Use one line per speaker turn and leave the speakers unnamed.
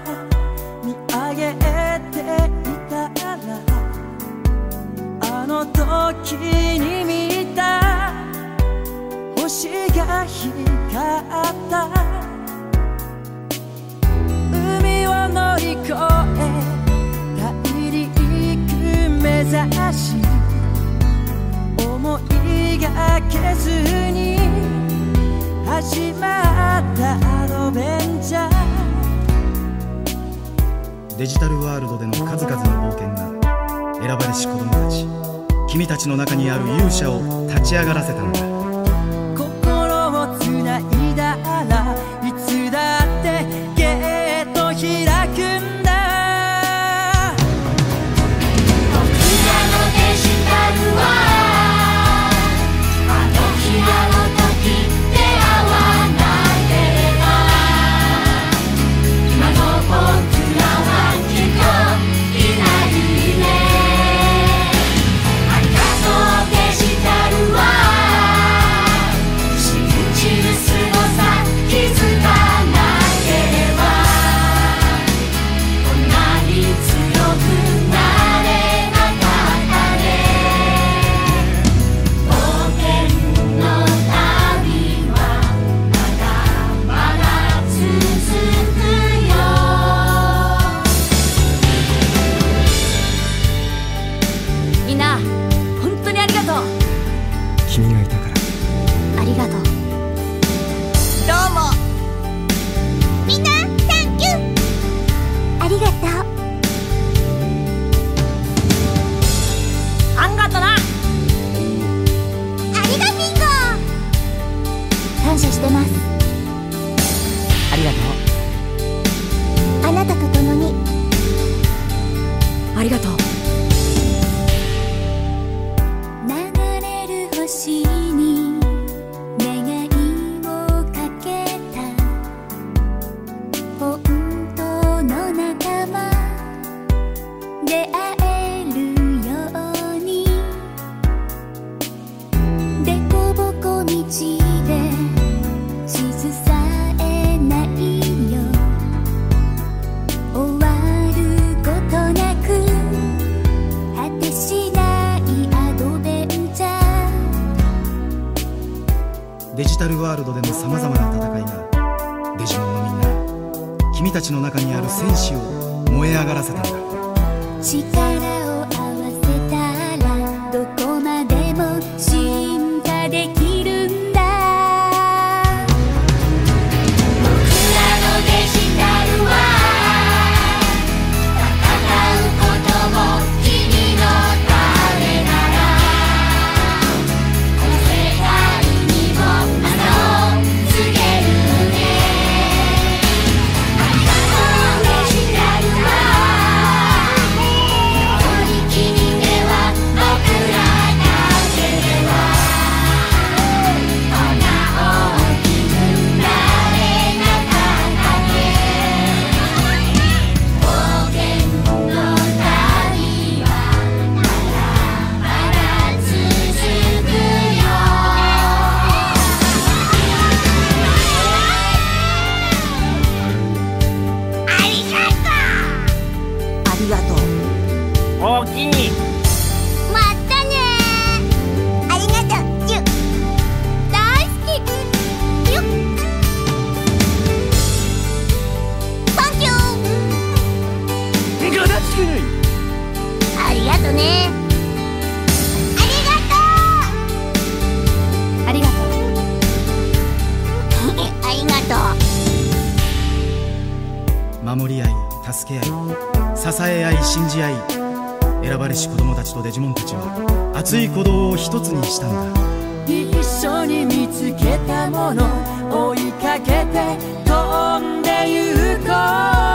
空見上げていたらあの時に見た星が光った。海を乗り越え大陸目指し思いがけずに始まったアドベンチャー。
デジタルワールドでの数々の冒険が選ばれし子供たち君たちの中にある勇者を立ち上がらせた
のだ。
ありがとう。
デジタルワールドでのさまざまな戦いがデジモンのみんな君たちの中にある戦士を燃え上がらせたんだ。
力
守り合い助け合い支え合い信じ合い選ばれし子供たちとデジモンたちは熱い鼓動を一つにしたんだ。
一緒に見つけたもの追いかけて飛んでゆこう。